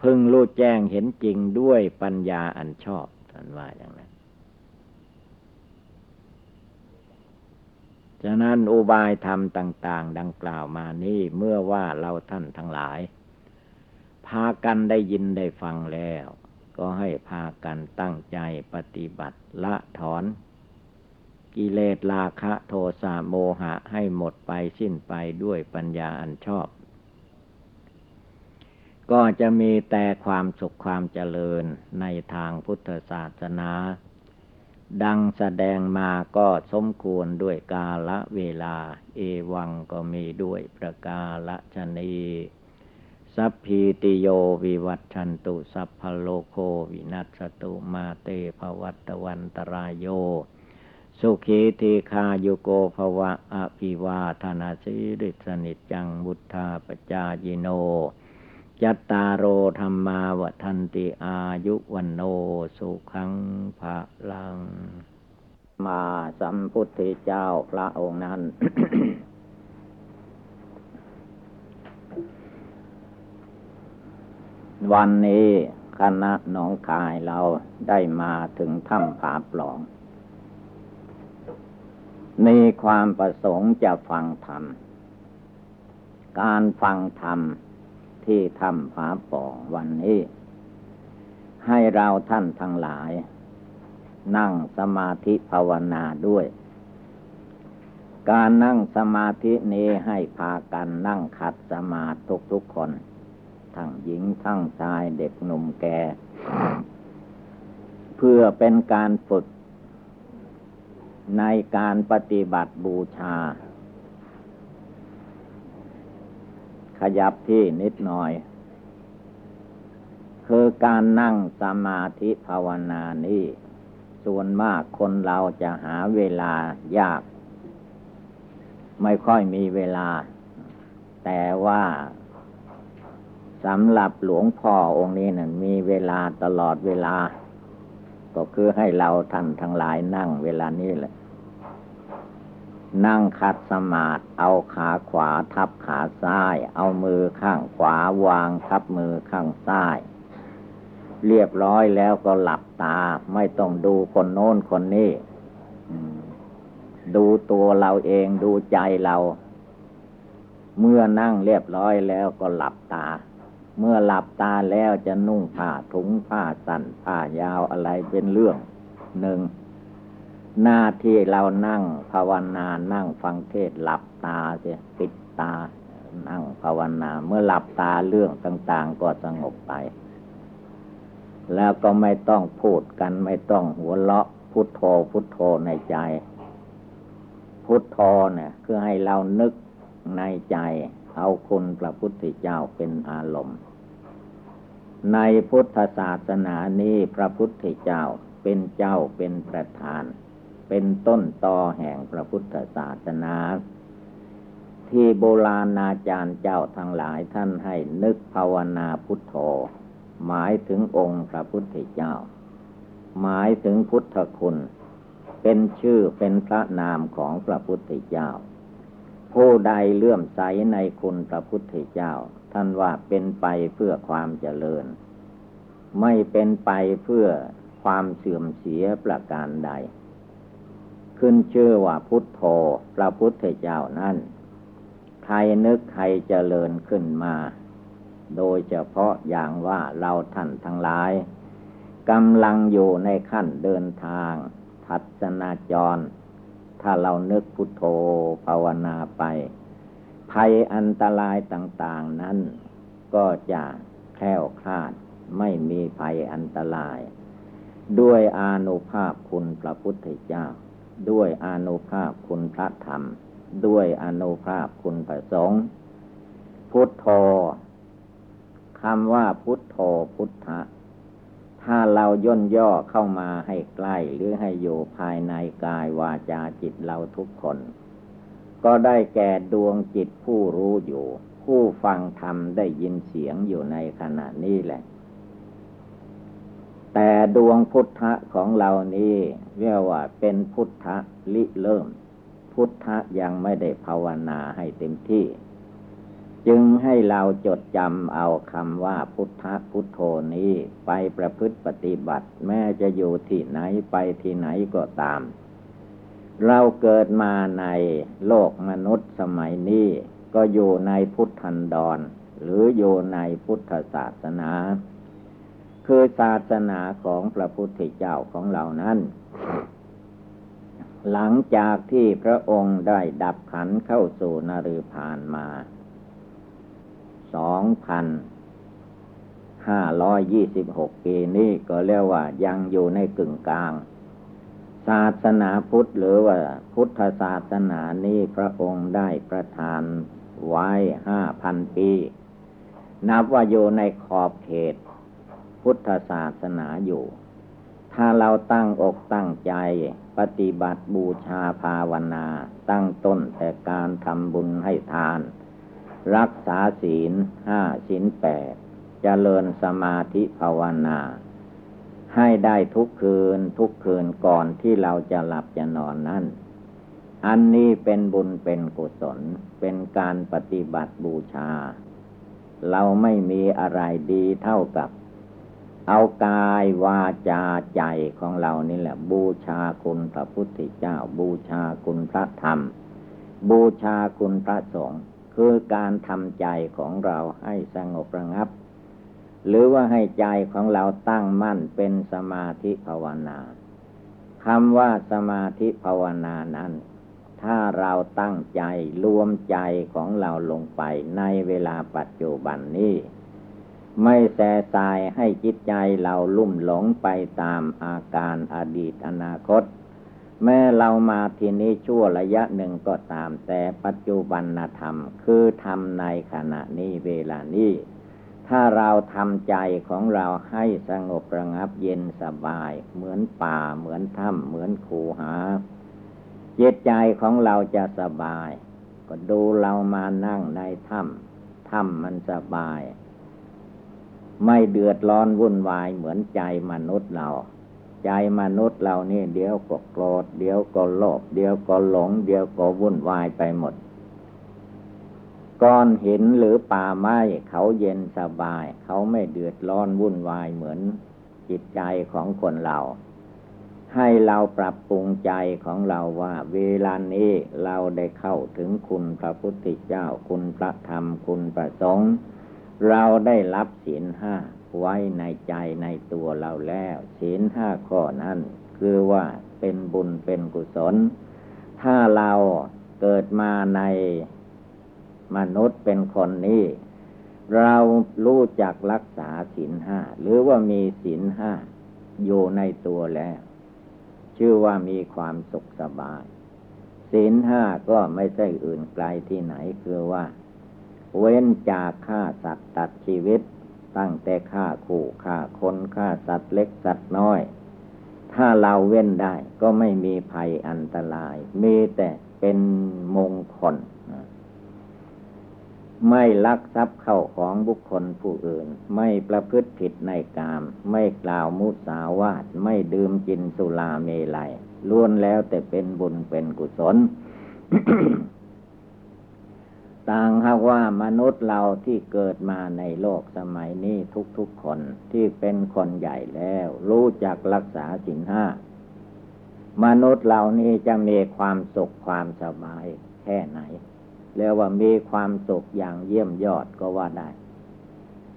พึงรู้แจ้งเห็นจริงด้วยปัญญาอันชอบท่านว่าอย่างนั้น ฉะนั้นอุบายธรรมต่าง ๆ ดังกล่าวมานี้เมื่อว่าเราท่านทั้งหลาย พากันได้ยินได้ฟังแล้ว ก็ให้พากันตั้งใจปฏิบัติละถอน กิเลสราคะโทสะโมหะให้หมดไปสิ้นไปด้วยปัญญาอันชอบ ก็จะมีแต่ความสุขความเจริญในทางพุทธศาสนา ดังแสดงมาก็สมควรด้วยกาละเวลา เอวังก็มีด้วยประกาละชนีสัพพีติโยวิวัตชันตุ สัพพโลโควินัสตุมาเตภวัตวันตรายโย สุขีทีคาโยโกภวะอภิวาธนาสิริสนิจจังบุทธาปจายิโน ยัตตาโรธรรมาวทันติอายุวันโนสุขังภะลัง มาสัมพุทธเจ้าพระองค์นั้น วันนี้คณะหนองคายเราได้มาถึงถ้ำผาปล่อง มีความประสงค์จะฟังธรรม การฟังธรรม ที่ถ้ำผาป่องวันนี้ ให้เราท่านทั้งหลาย นั่งสมาธิภาวนาด้วย การนั่งสมาธินี้ให้พากันนั่งขัดสมาธิทุกๆคน ทั้งหญิงทั้งชายเด็กหนุ่มแก่เพื่อเป็นการฝึกในการปฏิบัติบูชา ขยับที่นิดหน่อย คือการนั่งสมาธิภาวนานี้ ส่วนมากคนเราจะหาเวลายาก ไม่ค่อยมีเวลา แต่ว่าสำหรับหลวงพ่อองค์นี้นะ่ะมีเวลาตลอดเวลา ก็คือให้เราท่านทั้งหลายนั่งเวลานี้แหละ นั่งคัดสมาธิเอาขาขวาทับขาซ้าย เอามือข้างขวาวางทับมือข้างซ้าย เรียบร้อยแล้วก็หลับตา ไม่ต้องดูคนโน้นคนนี้ดูตัวเราเองดูใจเรา เมื่อนั่งเรียบร้อยแล้วก็หลับตา เมื่อหลับตาแล้วจะนุ่งผ้าถุงผ้าสั้นผ้ายาวอะไรเป็นเรื่องหนึ่ง หน้าที่เรานั่งภาวนานั่งฟังเทศหลับตาเสียปิดตา นั่งภาวนา เมื่อหลับตาเรื่องต่าง ๆ ก็สงบไป แล้วก็ไม่ต้องพูดกันไม่ต้องหัวเราะพุทโธพุทโธในใจ พุทโธเนี่ยคือให้เรานึกในใจ เอาคุณพระพุทธเจ้าเป็นอารมณ์ ในพุทธศาสนานี้พระพุทธเจ้าเป็นเจ้าเป็นประธาน เป็นต้นตอแห่งพระพุทธศาสนา ที่โบราณอาจารย์เจ้าทั้งหลายท่านให้นึกภาวนาพุทโธ หมายถึงองค์พระพุทธเจ้า หมายถึงพุทธคุณ เป็นชื่อเป็นพระนามของพระพุทธเจ้า ผู้ใดเลื่อมใสในคุณพระพุทธเจ้า ท่านว่าเป็นไปเพื่อความเจริญ ไม่เป็นไปเพื่อความเสื่อมเสียประการใด ขึ้นชื่อว่าพุทโธพระพุทธเจ้านั้นใครนึกใครเจริญขึ้นมา โดยเฉพาะอย่างว่าเราท่านทั้งหลายกำลังอยู่ในขั้นเดินทางทัศนาจร ถ้าเรานึกพุทโธภาวนาไป ภัยอันตรายต่างๆนั้นก็จะแคล้วคลาดไม่มีภัยอันตราย ด้วยอานุภาพคุณพระพุทธเจ้า ด้วยอนุภาพคุณพระธรรม ด้วยอนุภาพคุณพระสงฆ์พุทโธคำว่าพุทโธพุทธะถ้าเราย่นย่อเข้ามาให้ใกล้หรือให้อยู่ภายในกายวาจาจิตเราทุกคน ก็ได้แก่ดวงจิตผู้รู้อยู่ ผู้ฟังธรรมได้ยินเสียงอยู่ในขณะนี้แหละ แต่ดวงพุทธะของเรานี้เรียกว่าเป็นพุทธะลิเริ่ม พุทธะยังไม่ได้ภาวนาให้เต็มที่ จึงให้เราจดจำเอาคำว่าพุทธะพุทโธนี้ไปประพฤติปฏิบัติ แม้จะอยู่ที่ไหนไปที่ไหนก็ตาม เราเกิดมาในโลกมนุษย์สมัยนี้ ก็อยู่ในพุทธันดร หรืออยู่ในพุทธศาสนา คือศาสนาของพระพุทธเจ้าของเรานั้น หลังจากที่พระองค์ได้ดับขันเข้าสู่นฤพานมาสองพันห้าร้อยยี่สิบหกปีนี้ก็เรียกว่ายังอยู่ในกึ่งกลาง ศาสนาพุทธหรือว่าพุทธศาสนานี้พระองค์ได้ประทานไว้ห้าพันปี นับว่าอยู่ในขอบเขต พุทธศาสนาอยู่ ถ้าเราตั้งอกตั้งใจ ปฏิบัติบูชาภาวนา ตั้งต้นแต่การทำบุญให้ทาน รักษาศีลห้าศีลแปดเจริญสมาธิภาวนา ให้ได้ทุกคืนทุกคืนก่อนที่เราจะหลับจะนอนนั่นอันนี้เป็นบุญเป็นกุศล เป็นการปฏิบัติบูชา เราไม่มีอะไรดีเท่ากับ เอากายวาจาใจของเรานี่แหละ บูชาคุณพระพุทธเจ้า บูชาคุณพระธรรม บูชาคุณพระสงฆ์คือการทำใจของเราให้สงบระงับ หรือว่าให้ใจของเราตั้งมั่นเป็นสมาธิภาวนาคำว่าสมาธิภาวนานั้น ถ้าเราตั้งใจรวมใจของเราลงไปในเวลาปัจจุบันนี้ ไม่แสสายให้จิตใจเราลุ่มหลงไปตามอาการอดีตอนาคต แม้เรามาที่นี้ชั่วระยะหนึ่งก็ตาม แต่ปัจจุบันธรรม คือทำในขณะนี้เวลานี้ ถ้าเราทำใจของเราให้สงบระงับเย็นสบาย เหมือนป่าเหมือนถ้ำเหมือนคูหาจิตใจของเราจะสบาย ก็ดูเรามานั่งในถ้ำถ้ำมันสบาย ไม่เดือดร้อนวุ่นวายเหมือนใจมนุษย์เรา ใจมนุษย์เรานี่เดี๋ยวก็โกรธเดี๋ยวก็โลภเดี๋ยวก็หลง เดี๋ยวก็วุ่นวายไปหมด ก้อนหินหรือป่าไม้เขาเย็นสบาย เขาไม่เดือดร้อนวุ่นวายเหมือนจิตใจของคนเราให้เราปรับปรุงใจของเราว่า เวลานี้เราได้เข้าถึงคุณพระพุทธเจ้าคุณพระธรรมคุณพระสงฆ์ เราได้รับศีลห้าไว้ในใจในตัวเราแล้วศีลห้าข้อนั้น คือว่าเป็นบุญเป็นกุศล ถ้าเราเกิดมาในมนุษย์เป็นคนนี้ เรารู้จักรักษาศีลห้าหรือว่ามีศีลห้าอยู่ในตัวแล้ว ชื่อว่ามีความสุขสบายศีลห้าก็ไม่ใช่อื่นไกลที่ไหนคือว่า เว้นจากฆ่าสัตว์ตัดชีวิต ตั้งแต่ฆ่าขู่ฆ่าคนฆ่าสัตว์เล็กสัตว์น้อย ถ้าเราเว้นได้ก็ไม่มีภัยอันตราย มีแต่เป็นมงคลไม่ลักทรัพย์เข้าของบุคคลผู้อื่น ไม่ประพฤติผิดในกาม ไม่กล่าวมุสาวาทไม่ดื่มกินสุราเมลัยล้วนแล้วแต่เป็นบุญเป็นกุศล ต่างหากว่ามนุษย์เราที่เกิดมาในโลกสมัยนี้ทุกๆคนที่เป็นคนใหญ่แล้ว รู้จักรักษาสินห้ามนุษย์เหล่านี้จะมีความสุขความสบายแค่ไหน เรียกว่ามีความสุขอย่างเยี่ยมยอดก็ว่าได้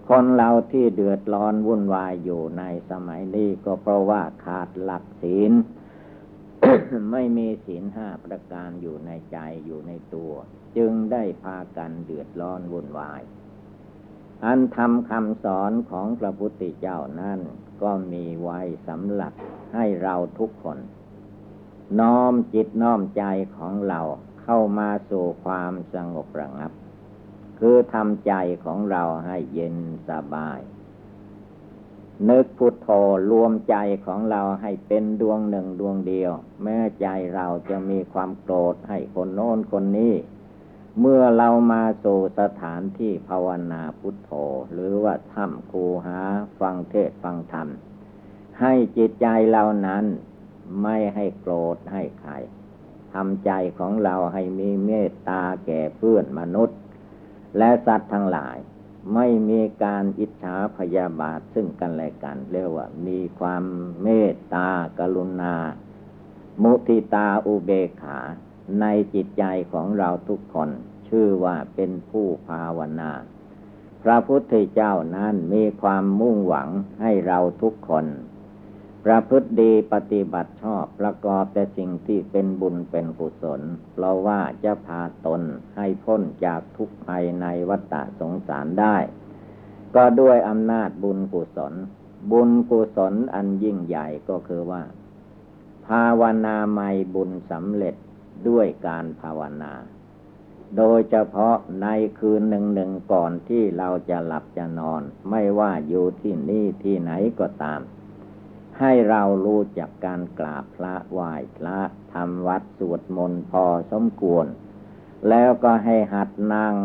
คนเราที่เดือดร้อนวุ่นวายอยู่ในสมัยนี้ก็เพราะว่าขาดหลักศีล ไม่มีศีลห้าประการอยู่ในใจอยู่ในตัว จึงได้พากันเดือดร้อนวุ่นวาย อันทำคำสอนของพระพุทธเจ้านั่นก็มีไว้สำหรับให้เราทุกคน น้อมจิตน้อมใจของเราเข้ามาสู่ความสงบระงับ คือทำใจของเราให้เย็นสบาย นึกพุทโธรวมใจของเราให้เป็นดวงหนึ่งดวงเดียว แม้ใจเราจะมีความโกรธให้คนโน้นคนนี้ เมื่อเรามาสู่สถานที่ภาวนาพุทโธหรือว่าถ้ำคูหาฟังเทศฟังธรรม ให้จิตใจเรานั้นไม่ให้โกรธให้ใครทำใจของเราให้มีเมตตาแก่เพื่อนมนุษย์ และสัตว์ทั้งหลาย ไม่มีการอิจฉาพยาบาทซึ่งกันและกัน เรียกว่า มีความเมตตากรุณา มุทิตาอุเบกขา ในจิตใจของเราทุกคน ชื่อว่าเป็นผู้ภาวนา พระพุทธเจ้านั้นมีความมุ่งหวังให้เราทุกคน ประพฤติดีปฏิบัติชอบประกอบแต่สิ่งที่เป็นบุญเป็นกุศล เพราะว่าจะพาตนให้พ้นจากทุกข์ภายในวัฏสงสารได้ ก็ด้วยอำนาจบุญกุศล บุญกุศลอันยิ่งใหญ่ก็คือว่า ภาวนาไม่บุญสำเร็จ ด้วยการภาวนา โดยเฉพาะในคืนหนึ่งหนึ่งก่อนที่เราจะหลับจะนอน ไม่ว่าอยู่ที่นี่ที่ไหนก็ตาม ให้เรารู้จักการกราบพระไหว้พระทำวัดสวดมนต์พอสมควร แล้วก็ให้หัดนั่ง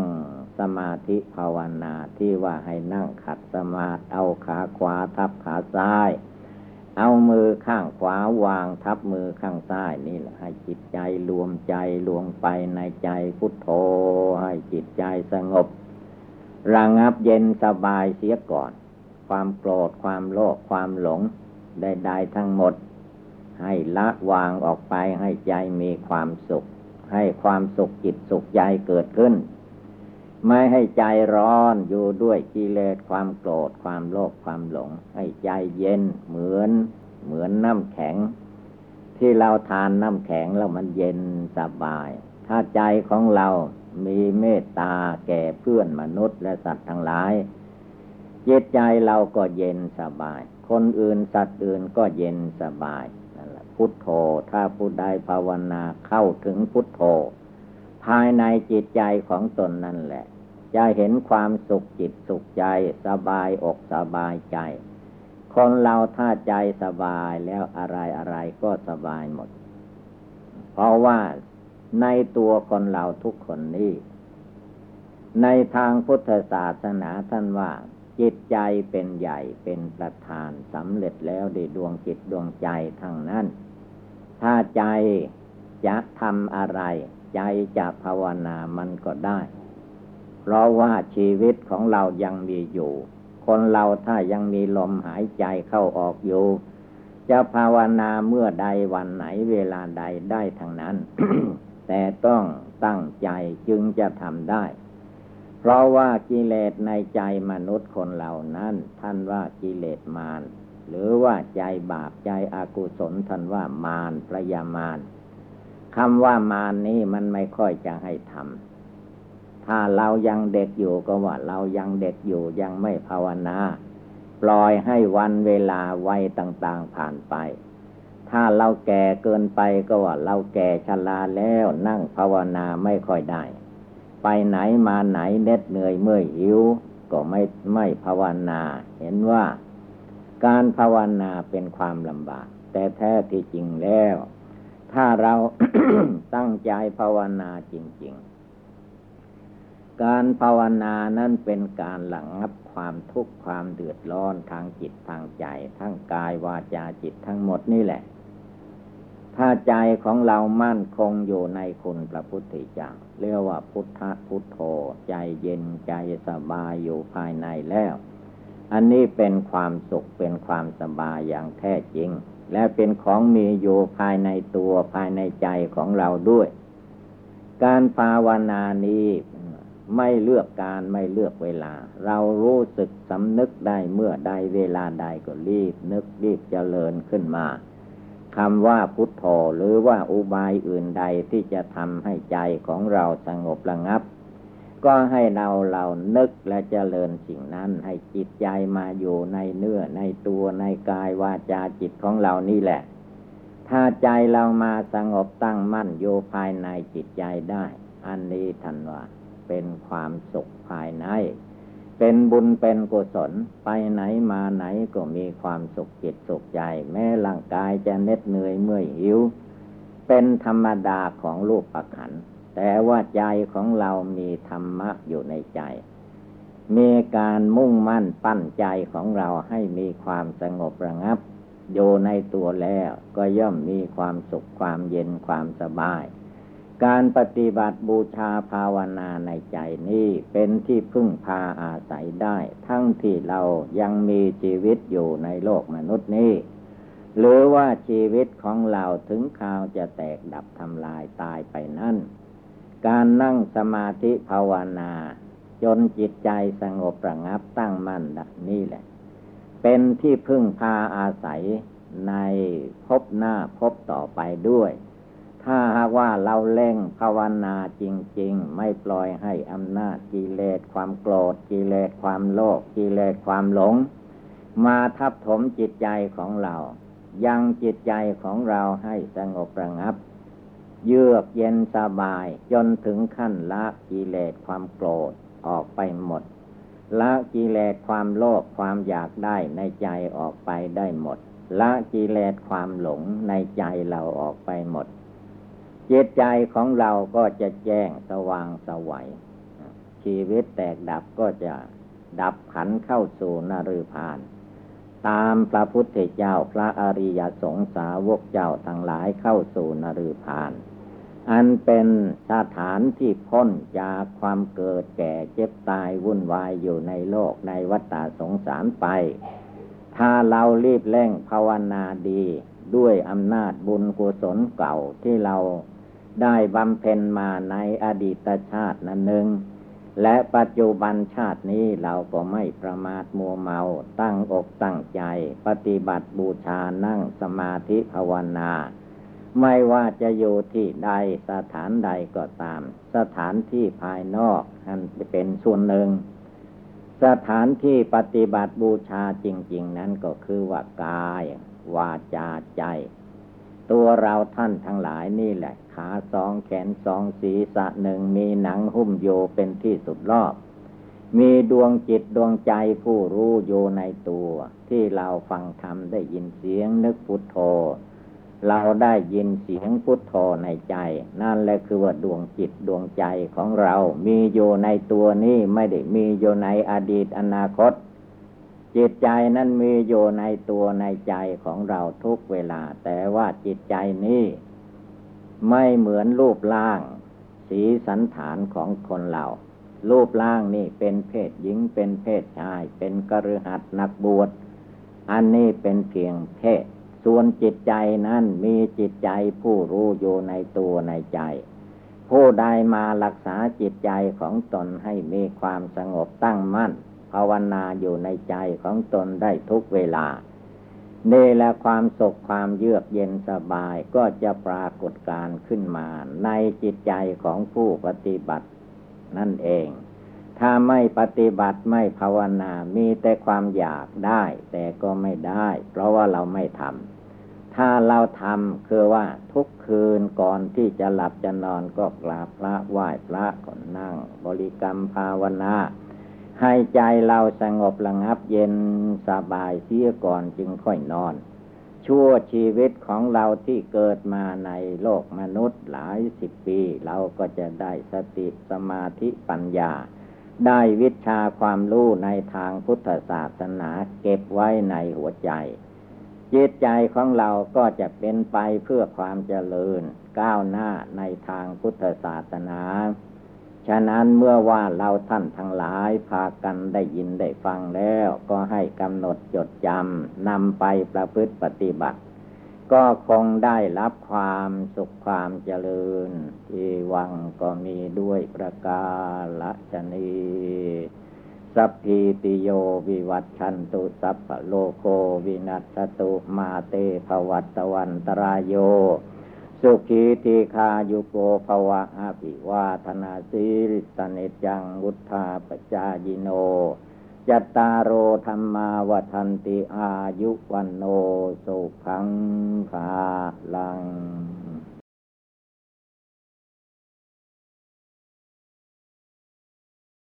สมาธิภาวนาที่ว่าให้นั่งขัดสมาธิเอาขาขวาทับขาซ้าย เอามือข้างขวาวางทับมือข้างซ้ายนี่แหละให้จิตใจรวมใจรวมไปในใจพุทโธให้จิตใจสงบ ระงับเย็นสบายเสียก่อน ความโกรธความโลภความหลงใดๆทั้งหมด ให้ละวางออกไปให้ใจมีความสุข ให้ความสุขจิตสุขใจเกิดขึ้น ไม่ให้ใจร้อนอยู่ด้วยกิเลสความโกรธความโลภความหลง ให้ใจเย็นเหมือนเหมือนน้ำแข็ง ที่เราทานน้ำแข็งแล้วมันเย็นสบาย ถ้าใจของเรามีเมตตาแก่เพื่อนมนุษย์และสัตว์ทั้งหลายจิตใจเราก็เย็นสบาย คนอื่นสัตว์อื่นก็เย็นสบายนั่นแหละพุทโธ ถ้าผู้ใดภาวนาเข้าถึงพุทโธ ภายในจิตใจของตนนั่นแหละ จะเห็นความสุขจิตสุขใจสบายอกสบายใจ คนเราถ้าใจสบายแล้วอะไรอะไรก็สบายหมด เพราะว่าในตัวคนเราทุกคนนี้ ในทางพุทธศาสนาท่านว่า จิตใจเป็นใหญ่เป็นประธานสำเร็จแล้วในดวงจิตดวงใจทั้งนั้น ถ้าใจจะทำอะไร ใจจะภาวนามันก็ได้ เพราะว่าชีวิตของเรายังมีอยู่ คนเราถ้ายังมีลมหายใจเข้าออกอยู่จะภาวนาเมื่อใดวันไหนเวลาใดได้ทั้งนั้น แต่ต้องตั้งใจจึงจะทำได้ เพราะว่ากิเลสในใจมนุษย์คนเหล่านั้น ท่านว่ากิเลสมาร หรือว่าใจบาปใจอากุศลท่านว่ามารประยามาร คำว่ามารนี้มันไม่ค่อยจะให้ทำถ้าเรายังเด็กอยู่ก็ว่าเรายังเด็กอยู่ยังไม่ภาวนา ปล่อยให้วันเวลาวัยต่าง ๆ ผ่านไป ถ้าเราแก่เกินไปก็ว่าเราแก่ชราแล้วนั่งภาวนาไม่ค่อยได้ ไปไหนมาไหนเน็ดเหนื่อยเมื่อยหิวก็ไม่ไม่ภาวนา เห็นว่า การภาวนาเป็นความลำบาก แต่แท้ที่จริงแล้ว ถ้าเราตั้งใจภาวนาจริง ๆ การภาวนานั้นเป็นการหลังงับความทุกข์ความเดือดร้อนทางจิตทางใจ ทั้งกายวาจาจิตทั้งหมดนี่แหละ ถ้าใจของเรามั่นคงอยู่ในคุณพระพุทธเจ้าเรียกว่าพุทธพุทโธใจเย็นใจสบายอยู่ภายในแล้ว อันนี้เป็นความสุขเป็นความสบายอย่างแท้จริง และเป็นของมีอยู่ภายในตัวภายในใจของเราด้วย การภาวนานี้ไม่เลือกการไม่เลือกเวลา เรารู้สึกสำนึกได้เมื่อใดเวลาใดก็รีบ นึกรีบเจริญขึ้นมาคำว่าพุทโธหรือว่าอุบายอื่นใดที่จะทำให้ใจของเราสงบระงับ ก็ให้เราเรานึกและเจริญสิ่งนั้น ให้จิตใจมาอยู่ในเนื้อในตัวในกายวาจาจิตของเรานี่แหละ ถ้าใจเรามาสงบตั้งมั่นอยู่ภายในจิตใจได้ อันนี้ทันว่าเป็นความสุขภายใน เป็นบุญเป็นกุศลไปไหนมาไหนก็มีความสุขจิตสุขใจ แม้ร่างกายจะเน็ดเหนื่อยเมื่อยหิว เป็นธรรมดาของรูปประขัน แต่ว่าใจของเรามีธรรมะอยู่ในใจ มีการมุ่งมั่นปั้นใจของเราให้มีความสงบระงับ อยู่ในตัวแล้วก็ย่อมมีความสุขความเย็นความสบาย การปฏิบัติบูชาภาวนาในใจนี้เป็นที่พึ่งพาอาศัยได้ ทั้งที่เรายังมีชีวิตอยู่ในโลกมนุษย์นี้หรือว่าชีวิตของเราถึงข่าวจะแตกดับทำลายตายไปนั่น การนั่งสมาธิภาวนา จนจิตใจสงบระงับตั้งมั่นนี่แหละ เป็นที่พึ่งพาอาศัยในพบหน้าพบต่อไปด้วย ถ้าหากว่าเราเล่งภาวนาจริง ๆ ไม่ปล่อยให้อำนาจกิเลสความโกรธกิเลสความโลภกิเลสความหลง มาทับถมจิตใจของเรา ยังจิตใจของเราให้สงบระงับ เยือกเย็นสบาย จนถึงขั้นละกิเลสความโกรธออกไปหมด ละกิเลสความโลภความอยากได้ในใจออกไปได้หมด ละกิเลสความหลงในใจเราออกไปหมดจิตใจของเราก็จะแจ้งสว่างสวัยชีวิตแตกดับก็จะดับขันเข้าสู่นรุพาน ตามพระพุทธเจ้าพระอริยสงสาวกเจ้าทั้งหลายเข้าสู่นรุพาน อันเป็นสถานที่พ้นจากความเกิดแก่เจ็บตายวุ่นวายอยู่ในโลกในวัฏสงสารไป ถ้าเรารีบเร่งภาวนาดีด้วยอำนาจบุญกุศลเก่าที่เราได้บำเพ็ญมาในอดีตชาตินั้นหนึ่ง และปัจจุบันชาตินี้เราก็ไม่ประมาทมัวเมาตั้งอกตั้งใจ ปฏิบัติบูชานั่งสมาธิภาวนา ไม่ว่าจะอยู่ที่ใดสถานใดก็ตาม สถานที่ภายนอกอันเป็นส่วนหนึ่ง สถานที่ปฏิบัติบูชาจริง ๆ นั้นก็คือว่ากาย วาจาใจ ตัวเราท่านทั้งหลายนี่แหละ ขาสองแขนสองศีรษะหนึ่งมีหนังหุ้มโยเป็นที่สุดรอบ มีดวงจิตดวงใจผู้รู้โยในตัว ที่เราฟังธรรมได้ยินเสียงนึกพุทโธ เราได้ยินเสียงพุทโธในใจ นั่นแหละคือว่าดวงจิตดวงใจของเรา มีโยในตัวนี้ไม่ได้มีโยในอดีตอนาคตจิตใจนั้นมีอยู่ในตัวในใจของเราทุกเวลา แต่ว่าจิตใจนี้ ไม่เหมือนรูปร่าง สีสันฐานของคนเรา รูปร่างนี่เป็นเพศหญิงเป็นเพศชาย เป็นกระหัตนักบวชอันนี้เป็นเพียงเพศ ส่วนจิตใจนั้นมีจิตใจผู้รู้อยู่ในตัวในใจ ผู้ใดมารักษาจิตใจของตนให้มีความสงบตั้งมั่น ภาวนาอยู่ในใจของตนได้ทุกเวลา นี่และความสุขความเยือกเย็นสบายก็จะปรากฏการขึ้นมาในจิตใจของผู้ปฏิบัติ นั่นเอง ถ้าไม่ปฏิบัติไม่ภาวนา มีแต่ความอยากได้ แต่ก็ไม่ได้ เพราะว่าเราไม่ทำถ้าเราทำคือว่าทุกคืนก่อนที่จะหลับจะนอนก็กราบพระไหว้พระก่อนนั่ง บริกรรมภาวนา ให้ใจเราสงบระงับเย็นสบายเสียก่อนจึงค่อยนอน ชั่วชีวิตของเราที่เกิดมาในโลกมนุษย์หลายสิบปี เราก็จะได้สติสมาธิปัญญา ได้วิชาความรู้ในทางพุทธศาสนาเก็บไว้ในหัวใจจิตใจของเราก็จะเป็นไปเพื่อความเจริญ ก้าวหน้าในทางพุทธศาสนา ฉะนั้นเมื่อว่าเราท่านทั้งหลายพากันได้ยินได้ฟังแล้ว ก็ให้กำหนดจดจำนำไปประพฤติปฏิบัติ ก็คงได้รับความสุขความเจริญ ที่วังก็มีด้วยประกาศนีสัพพีติโยวิวัตชันตุสัพพโลโควินัสตุมาเตภวัตวันตรายโย สุขีตีคายุโกภวะอาภิวาธนาสิริสเนจังวุธาปจายิโนจัตตารโอธรรมาวทันติอายุวันโนสุขังคาลัง